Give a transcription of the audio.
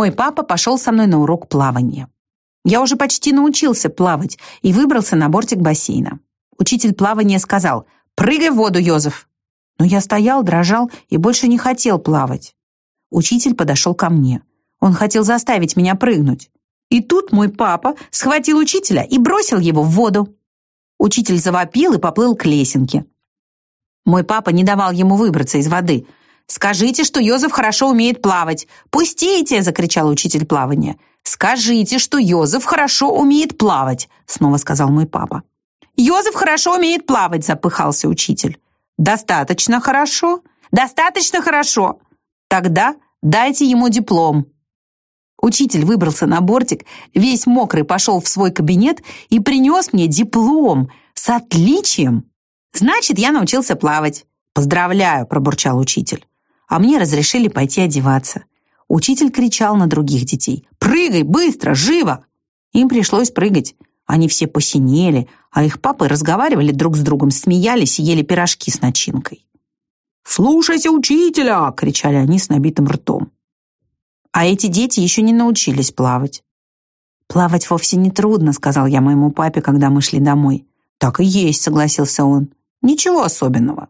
Мой папа пошел со мной на урок плавания. Я уже почти научился плавать и выбрался на бортик бассейна. Учитель плавания сказал «Прыгай в воду, Йозеф!» Но я стоял, дрожал и больше не хотел плавать. Учитель подошел ко мне. Он хотел заставить меня прыгнуть. И тут мой папа схватил учителя и бросил его в воду. Учитель завопил и поплыл к лесенке. Мой папа не давал ему выбраться из воды. «Скажите, что Йозеф хорошо умеет плавать!» «Пустите!» — закричал учитель плавания. «Скажите, что Йозеф хорошо умеет плавать!» — снова сказал мой папа. «Йозеф хорошо умеет плавать!» — запыхался учитель. «Достаточно хорошо? Достаточно хорошо! Тогда дайте ему диплом!» Учитель выбрался на бортик, весь мокрый пошел в свой кабинет и принес мне диплом с отличием. «Значит, я научился плавать». «Поздравляю», — пробурчал учитель. А мне разрешили пойти одеваться. Учитель кричал на других детей. «Прыгай, быстро, живо!» Им пришлось прыгать. Они все посинели, а их папы разговаривали друг с другом, смеялись и ели пирожки с начинкой. «Слушайся учителя!» — кричали они с набитым ртом. А эти дети еще не научились плавать. «Плавать вовсе не трудно», — сказал я моему папе, когда мы шли домой. «Так и есть», — согласился он. «Ничего особенного».